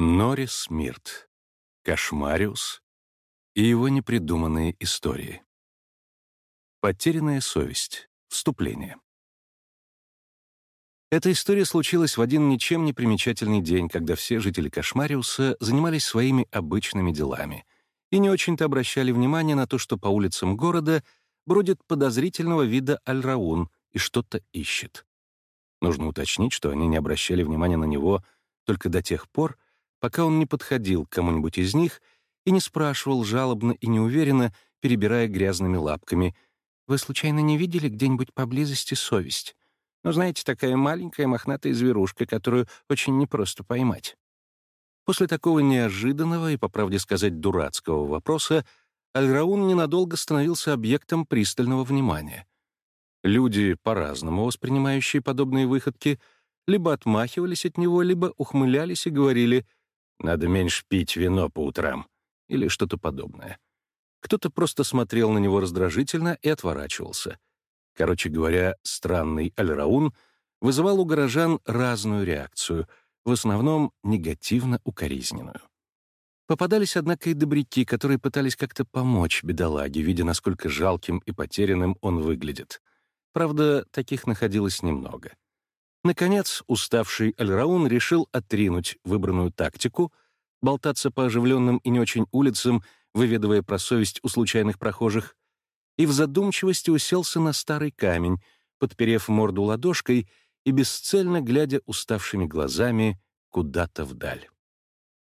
Норрис Мирт, Кошмариус и его непридуманные истории. Потерянная совесть. Вступление. Эта история случилась в один ничем не примечательный день, когда все жители Кошмариуса занимались своими обычными делами и не очень-то обращали внимание на то, что по улицам города бродит подозрительного вида Альраун и что-то ищет. Нужно уточнить, что они не обращали внимания на него только до тех пор, пока он не подходил к кому-нибудь из них и не спрашивал жалобно и неуверенно, перебирая грязными лапками, «Вы случайно не видели где-нибудь поблизости совесть? Ну, знаете, такая маленькая мохнатая зверушка, которую очень непросто поймать». После такого неожиданного и, по правде сказать, дурацкого вопроса Альраун ненадолго становился объектом пристального внимания. Люди, по-разному воспринимающие подобные выходки, либо отмахивались от него, либо ухмылялись и говорили — надо меньше пить вино по утрам или что-то подобное. Кто-то просто смотрел на него раздражительно и отворачивался. Короче говоря, странный Альраун вызывал у горожан разную реакцию, в основном негативно-укоризненную. Попадались, однако, и добряки, которые пытались как-то помочь бедолаге, видя, насколько жалким и потерянным он выглядит. Правда, таких находилось немного. Наконец, уставший Альраун решил отринуть выбранную тактику, болтаться по оживленным и не очень улицам, выведывая про совесть у случайных прохожих, и в задумчивости уселся на старый камень, подперев морду ладошкой и бесцельно глядя уставшими глазами куда-то вдаль.